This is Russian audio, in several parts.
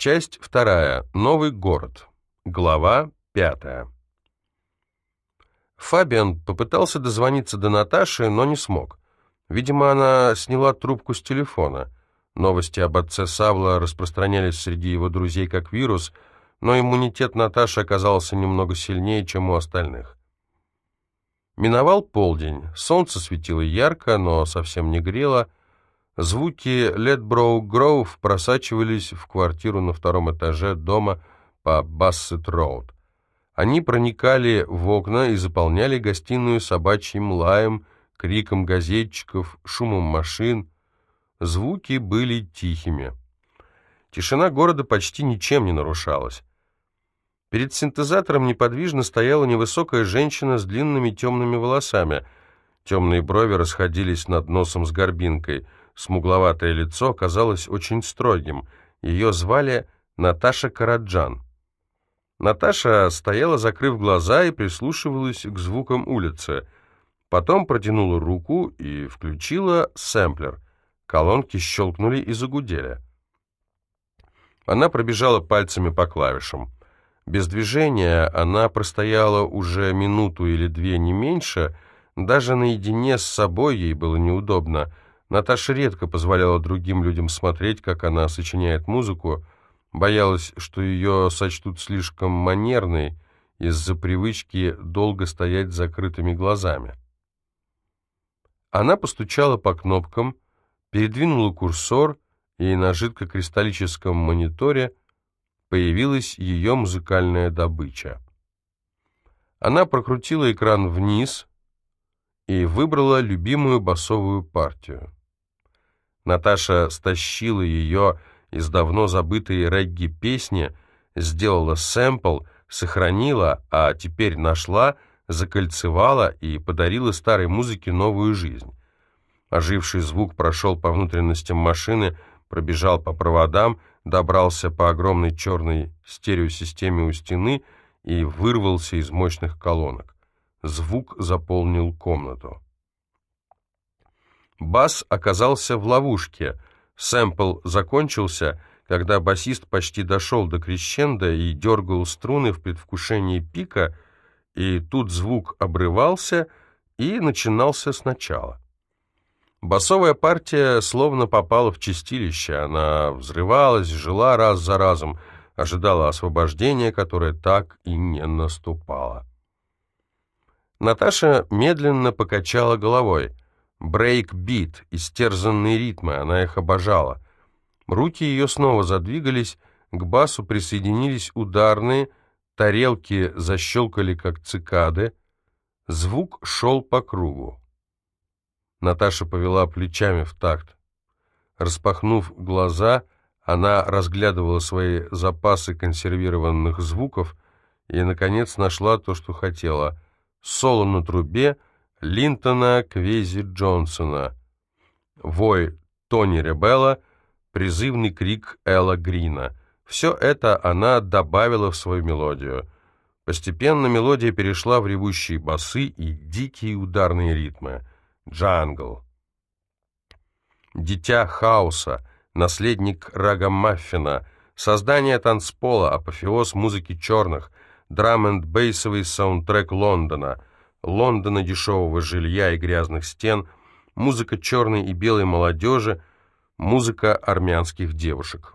Часть вторая. Новый город. Глава пятая. Фабиан попытался дозвониться до Наташи, но не смог. Видимо, она сняла трубку с телефона. Новости об отце Савла распространялись среди его друзей как вирус, но иммунитет Наташи оказался немного сильнее, чем у остальных. Миновал полдень, солнце светило ярко, но совсем не грело. Звуки Ледброу Гроув просачивались в квартиру на втором этаже дома по Бассет-Роуд. Они проникали в окна и заполняли гостиную собачьим лаем, криком газетчиков, шумом машин. Звуки были тихими. Тишина города почти ничем не нарушалась. Перед синтезатором неподвижно стояла невысокая женщина с длинными темными волосами. Темные брови расходились над носом с горбинкой. Смугловатое лицо казалось очень строгим. Ее звали Наташа Караджан. Наташа стояла, закрыв глаза, и прислушивалась к звукам улицы. Потом протянула руку и включила сэмплер. Колонки щелкнули и загудели. Она пробежала пальцами по клавишам. Без движения она простояла уже минуту или две, не меньше. Даже наедине с собой ей было неудобно. Наташа редко позволяла другим людям смотреть, как она сочиняет музыку, Боялась, что ее сочтут слишком манерной из-за привычки долго стоять с закрытыми глазами. Она постучала по кнопкам, передвинула курсор, и на жидкокристаллическом мониторе появилась ее музыкальная добыча. Она прокрутила экран вниз и выбрала любимую басовую партию. Наташа стащила ее из давно забытой регги-песни, сделала сэмпл, сохранила, а теперь нашла, закольцевала и подарила старой музыке новую жизнь. Оживший звук прошел по внутренностям машины, пробежал по проводам, добрался по огромной черной стереосистеме у стены и вырвался из мощных колонок. Звук заполнил комнату. Бас оказался в ловушке — Сэмпл закончился, когда басист почти дошел до крещенда и дергал струны в предвкушении пика, и тут звук обрывался и начинался сначала. Басовая партия словно попала в чистилище, она взрывалась, жила раз за разом, ожидала освобождения, которое так и не наступало. Наташа медленно покачала головой — брейк-бит, истерзанные ритмы, она их обожала. Руки ее снова задвигались, к басу присоединились ударные, тарелки защелкали, как цикады. Звук шел по кругу. Наташа повела плечами в такт. Распахнув глаза, она разглядывала свои запасы консервированных звуков и, наконец, нашла то, что хотела. Соло на трубе — Линтона Квези Джонсона, вой Тони Ребелла, призывный крик Элла Грина. Все это она добавила в свою мелодию. Постепенно мелодия перешла в ревущие басы и дикие ударные ритмы. Джангл. Дитя хаоса, наследник раггамаффина, создание танцпола, апофеоз музыки черных, драм-энд-бейсовый саундтрек Лондона — Лондона дешевого жилья и грязных стен, музыка черной и белой молодежи, музыка армянских девушек.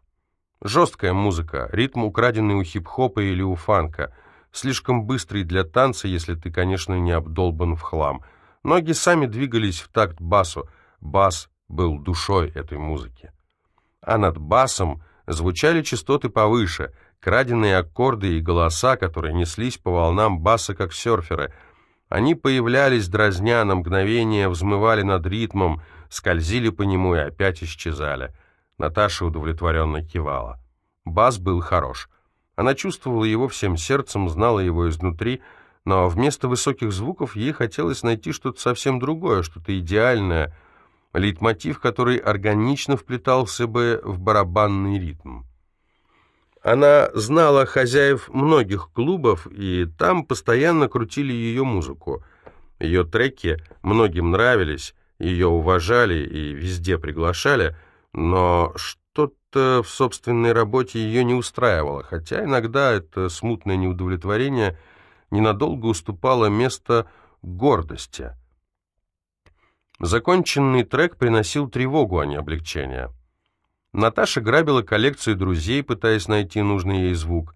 Жесткая музыка, ритм украденный у хип-хопа или у фанка, слишком быстрый для танца, если ты, конечно, не обдолбан в хлам. Ноги сами двигались в такт басу, бас был душой этой музыки. А над басом звучали частоты повыше, краденые аккорды и голоса, которые неслись по волнам баса, как серферы — они появлялись, дразня, на мгновение взмывали над ритмом, скользили по нему и опять исчезали. Наташа удовлетворенно кивала. Бас был хорош. Она чувствовала его всем сердцем, знала его изнутри, но вместо высоких звуков ей хотелось найти что-то совсем другое, что-то идеальное, лейтмотив, который органично вплетался бы в барабанный ритм. Она знала хозяев многих клубов, и там постоянно крутили ее музыку. Ее треки многим нравились, ее уважали и везде приглашали, но что что-то в собственной работе ее не устраивало, хотя иногда это смутное неудовлетворение ненадолго уступало место гордости. Законченный трек приносил тревогу, а не облегчение. Наташа грабила коллекцию друзей, пытаясь найти нужный ей звук.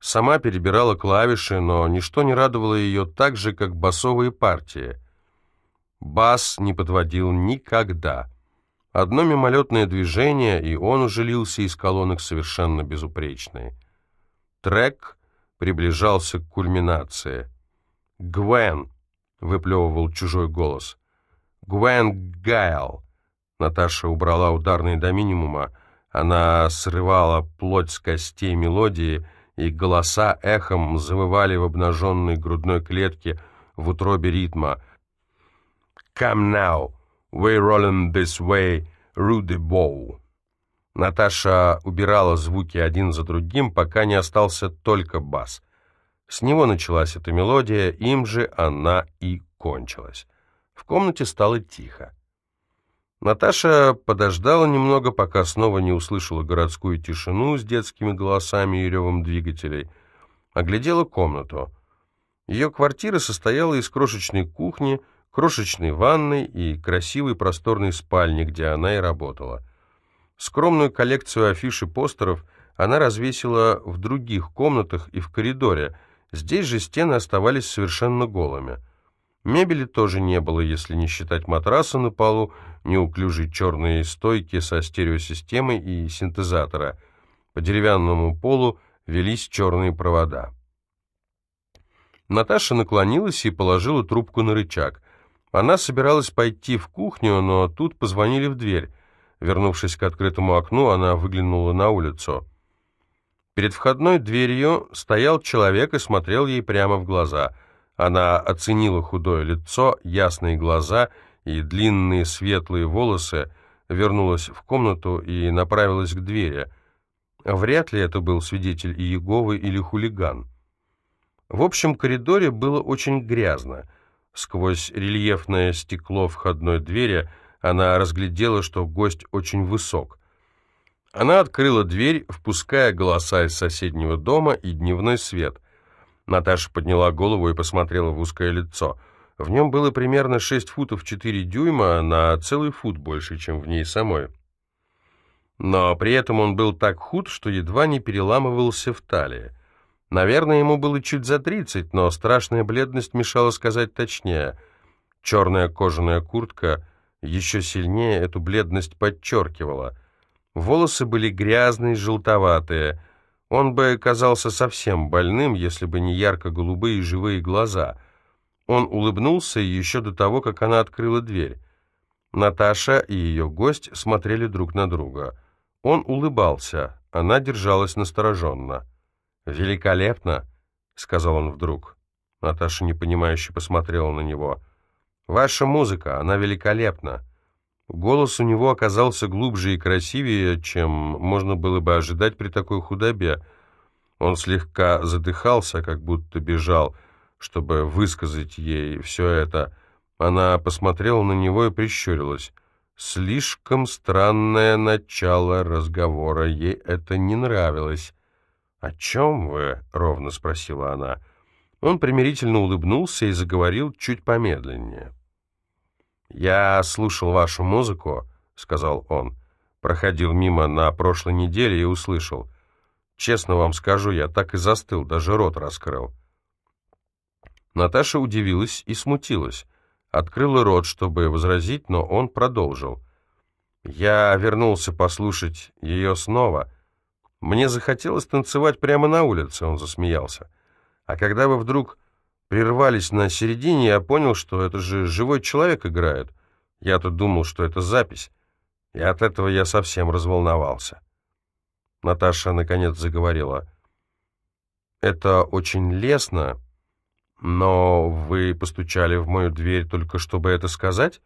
Сама перебирала клавиши, но ничто не радовало ее так же, как басовые партии. Бас не подводил никогда. Одно мимолетное движение, и он уже лился из колонок совершенно безупречный. Трек приближался к кульминации. «Гвен!» — выплевывал чужой голос. «Гвен Гайл!» Наташа убрала ударные до минимума. Она срывала плоть с костей мелодии, и голоса эхом завывали в обнаженной грудной клетке в утробе ритма. «Come now, we're rolling this way, Rudy Bow». Наташа убирала звуки один за другим, пока не остался только бас. С него началась эта мелодия, им же она и кончилась. В комнате стало тихо. Наташа подождала немного, пока снова не услышала городскую тишину с детскими голосами и ревом двигателей. Оглядела комнату. Ее квартира состояла из крошечной кухни, крошечной ванной и красивой просторной спальни, где она и работала. Скромную коллекцию афиш и постеров она развесила в других комнатах и в коридоре. Здесь же стены оставались совершенно голыми. Мебели тоже не было, если не считать матраса на полу, неуклюжей черной стойки со стереосистемой и синтезатора. По деревянному полу велись черные провода. Наташа наклонилась и положила трубку на рычаг. Она собиралась пойти в кухню, но тут позвонили в дверь. Вернувшись к открытому окну, она выглянула на улицу. Перед входной дверью стоял человек и смотрел ей прямо в глаза — она оценила худое лицо, ясные глаза и длинные светлые волосы, вернулась в комнату и направилась к двери. Вряд ли это был свидетель Иеговы или хулиган. В общем коридоре было очень грязно. Сквозь рельефное стекло входной двери она разглядела, что гость очень высок. Она открыла дверь, впуская голоса из соседнего дома и дневной свет. Наташа подняла голову и посмотрела в узкое лицо. В нем было примерно 6 футов 4 дюйма, на целый фут больше, чем в ней самой. Но при этом он был так худ, что едва не переламывался в талии. Наверное, ему было чуть за 30, но страшная бледность мешала сказать точнее. Черная кожаная куртка еще сильнее эту бледность подчеркивала. Волосы были грязные, желтоватые, он бы казался совсем больным, если бы не ярко-голубые живые глаза. Он улыбнулся еще до того, как она открыла дверь. Наташа и ее гость смотрели друг на друга. Он улыбался, она держалась настороженно. «Великолепно!» — сказал он вдруг. Наташа непонимающе посмотрела на него. «Ваша музыка, она великолепна!» Голос у него оказался глубже и красивее, чем можно было бы ожидать при такой худобе. Он слегка задыхался, как будто бежал, чтобы высказать ей все это. Она посмотрела на него и прищурилась. Слишком странное начало разговора, ей это не нравилось. «О чем вы?» — ровно спросила она. Он примирительно улыбнулся и заговорил чуть помедленнее. «Я слушал вашу музыку», — сказал он. «Проходил мимо на прошлой неделе и услышал. Честно вам скажу, я так и застыл, даже рот раскрыл». Наташа удивилась и смутилась. Открыла рот, чтобы возразить, но он продолжил. «Я вернулся послушать ее снова. Мне захотелось танцевать прямо на улице», — он засмеялся. «А когда вы вдруг прервались на середине, я понял, что это же живой человек играет. Я-то думал, что это запись. И от этого я совсем разволновался. Наташа наконец заговорила. «Это очень лестно, но вы постучали в мою дверь только чтобы это сказать?»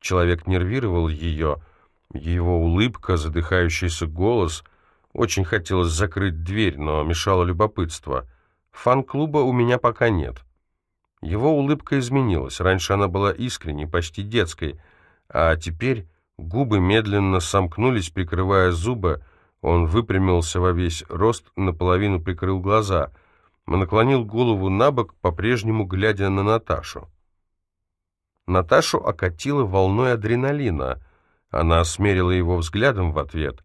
Человек нервировал ее. Его улыбка, задыхающийся голос. Очень хотелось закрыть дверь, но мешало любопытство. «Фан-клуба у меня пока нет». Его улыбка изменилась. Раньше она была искренней, почти детской, а теперь губы медленно сомкнулись, прикрывая зубы, Он выпрямился во весь рост, наполовину прикрыл глаза, наклонил голову на бок, по-прежнему глядя на Наташу. Наташу окатило волной адреналина. Она смерила его взглядом в ответ.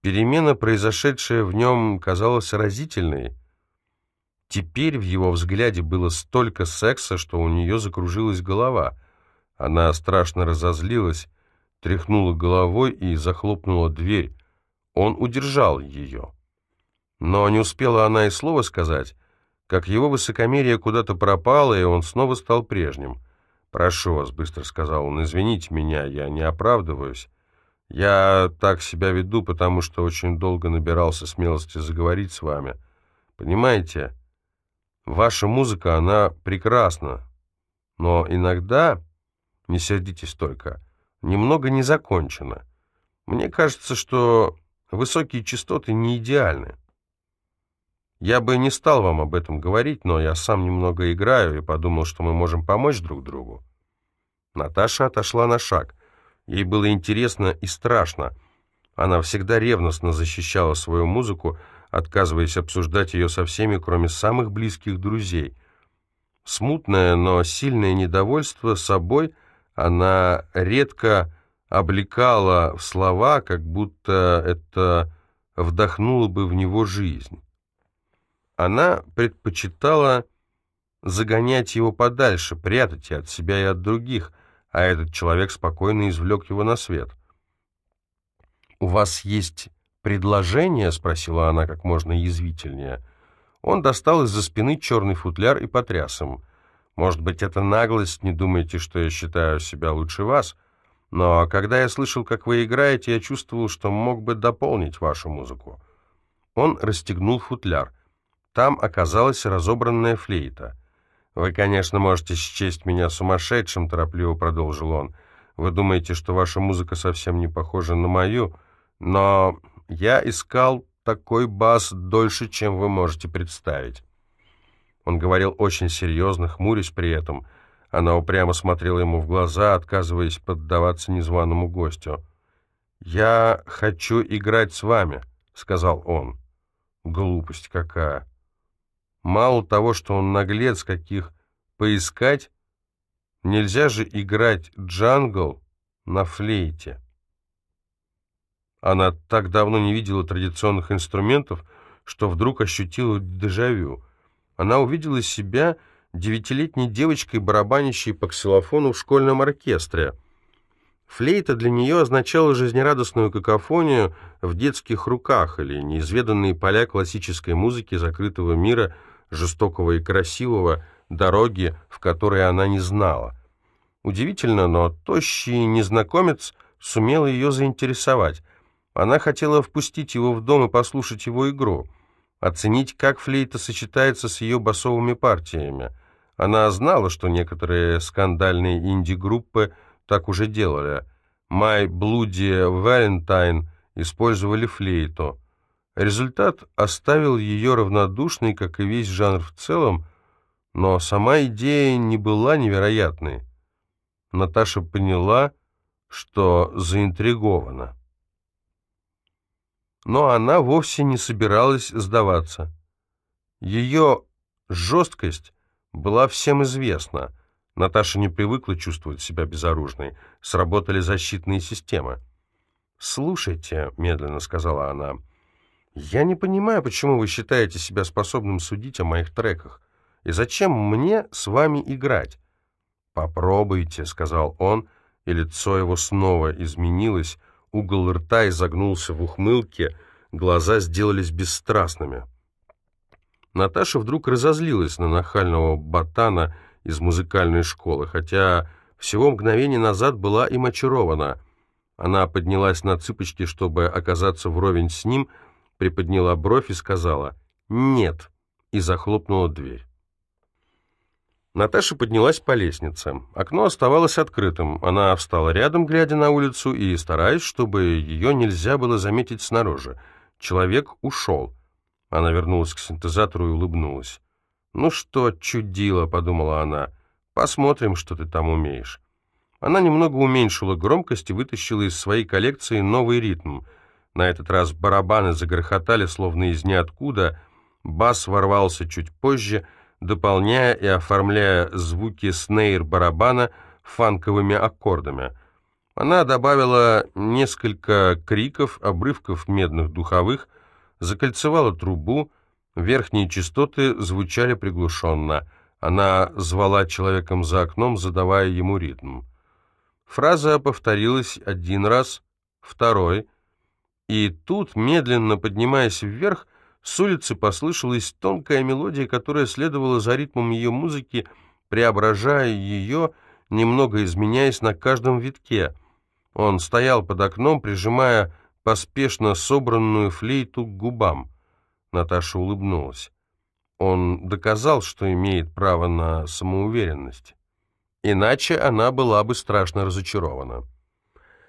Перемена, произошедшая в нем, казалась разительной. Теперь в его взгляде было столько секса, что у нее закружилась голова. Она страшно разозлилась, тряхнула головой и захлопнула дверь. Он удержал ее. Но не успела она и слова сказать, как его высокомерие куда-то пропало, и он снова стал прежним. «Прошу вас», — быстро сказал он, — «извините меня, я не оправдываюсь. Я так себя веду, потому что очень долго набирался смелости заговорить с вами. Понимаете, ваша музыка, она прекрасна, но иногда, не сердитесь только, немного не закончена. Мне кажется, что высокие частоты не идеальны. Я бы не стал вам об этом говорить, но я сам немного играю и подумал, что мы можем помочь друг другу. Наташа отошла на шаг. Ей было интересно и страшно. Она всегда ревностно защищала свою музыку, отказываясь обсуждать ее со всеми, кроме самых близких друзей. Смутное, но сильное недовольство собой она редко облекала в слова, как будто это вдохнуло бы в него жизнь. Она предпочитала загонять его подальше, прятать и от себя, и от других, а этот человек спокойно извлек его на свет. «У вас есть предложение?» — спросила она как можно язвительнее. Он достал из-за спины черный футляр и потряс им. «Может быть, это наглость, не думайте, что я считаю себя лучше вас, но когда я слышал, как вы играете, я чувствовал, что мог бы дополнить вашу музыку». Он расстегнул футляр. Там оказалась разобранная флейта. «Вы, конечно, можете счесть меня сумасшедшим», — торопливо продолжил он. «Вы думаете, что ваша музыка совсем не похожа на мою, но я искал такой бас дольше, чем вы можете представить». Он говорил очень серьезно, хмурясь при этом. Она упрямо смотрела ему в глаза, отказываясь поддаваться незваному гостю. «Я хочу играть с вами», — сказал он. «Глупость какая!» Мало того, что он наглец, каких поискать, нельзя же играть джангл на флейте. Она так давно не видела традиционных инструментов, что вдруг ощутила дежавю. Она увидела себя девятилетней девочкой, барабанящей по ксилофону в школьном оркестре. Флейта для нее означала жизнерадостную какофонию в детских руках или неизведанные поля классической музыки закрытого мира – жестокого и красивого, дороги, в которой она не знала. Удивительно, но тощий незнакомец сумел ее заинтересовать. Она хотела впустить его в дом и послушать его игру, оценить, как флейта сочетается с ее басовыми партиями. Она знала, что некоторые скандальные инди-группы так уже делали. «My Bloody Valentine» использовали флейту. Результат оставил ее равнодушной, как и весь жанр в целом, но сама идея не была невероятной. Наташа поняла, что заинтригована. Но она вовсе не собиралась сдаваться. Ее жесткость была всем известна. Наташа не привыкла чувствовать себя безоружной. Сработали защитные системы. «Слушайте», — медленно сказала она, — «Я не понимаю, почему вы считаете себя способным судить о моих треках. И зачем мне с вами играть?» «Попробуйте», — сказал он, и лицо его снова изменилось, угол рта изогнулся в ухмылке, глаза сделались бесстрастными. Наташа вдруг разозлилась на нахального ботана из музыкальной школы, хотя всего мгновение назад была им очарована. Она поднялась на цыпочки, чтобы оказаться вровень с ним — приподняла бровь и сказала «Нет» и захлопнула дверь. Наташа поднялась по лестнице. Окно оставалось открытым. Она встала рядом, глядя на улицу, и стараясь, чтобы ее нельзя было заметить снаружи. Человек ушел. Она вернулась к синтезатору и улыбнулась. «Ну что, чудило», — подумала она, — «посмотрим, что ты там умеешь». Она немного уменьшила громкость и вытащила из своей коллекции новый ритм — На этот раз барабаны загрохотали, словно из ниоткуда. Бас ворвался чуть позже, дополняя и оформляя звуки снейр-барабана фанковыми аккордами. Она добавила несколько криков, обрывков медных духовых, закольцевала трубу, верхние частоты звучали приглушенно. Она звала человеком за окном, задавая ему ритм. Фраза повторилась один раз, второй, и тут, медленно поднимаясь вверх, с улицы послышалась тонкая мелодия, которая следовала за ритмом ее музыки, преображая ее, немного изменяясь на каждом витке. Он стоял под окном, прижимая поспешно собранную флейту к губам. Наташа улыбнулась. Он доказал, что имеет право на самоуверенность. Иначе она была бы страшно разочарована.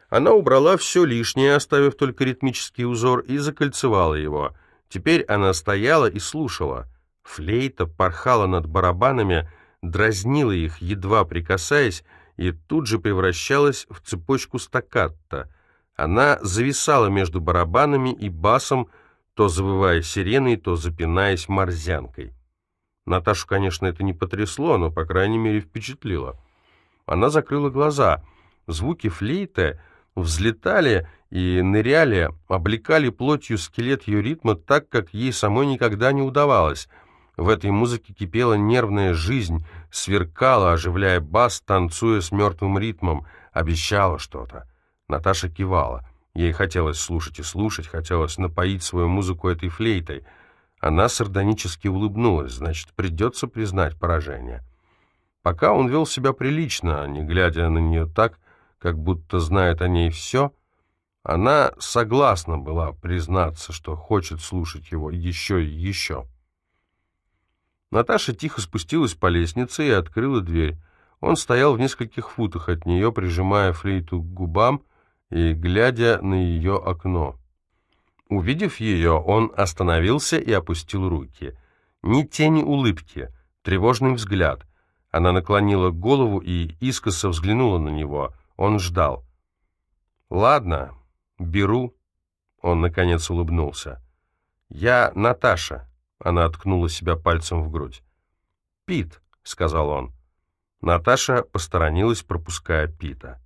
Она убрала все лишнее, оставив только ритмический узор, и закольцевала его. Теперь она стояла и слушала. Флейта порхала над барабанами, дразнила их, едва прикасаясь, и тут же превращалась в цепочку стаккатто. Она зависала между барабанами и басом, то завывая сиреной, то запинаясь морзянкой. Наташу, конечно, это не потрясло, но, по крайней мере, впечатлило. Она закрыла глаза. Звуки флейты взлетали и ныряли, облекали плотью скелет ее ритма так, как ей самой никогда не удавалось. В этой музыке кипела нервная жизнь, сверкала, оживляя бас, танцуя с мертвым ритмом, обещала что-то. Наташа кивала. Ей хотелось слушать и слушать, хотелось напоить свою музыку этой флейтой. Она сардонически улыбнулась, значит, придется признать поражение. Пока он вел себя прилично, не глядя на нее так, как будто знает о ней все, она согласна была признаться, что хочет слушать его еще и еще. Наташа тихо спустилась по лестнице и открыла дверь. Он стоял в нескольких футах от нее, прижимая флейту к губам, и глядя на ее окно. Увидев ее, он остановился и опустил руки. Ни тени улыбки, тревожный взгляд. Она наклонила голову и искоса взглянула на него. Он ждал. «Ладно, беру». Он, наконец, улыбнулся. «Я Наташа». Она откнула себя пальцем в грудь. «Пит», — сказал он. Наташа посторонилась, пропуская Пита.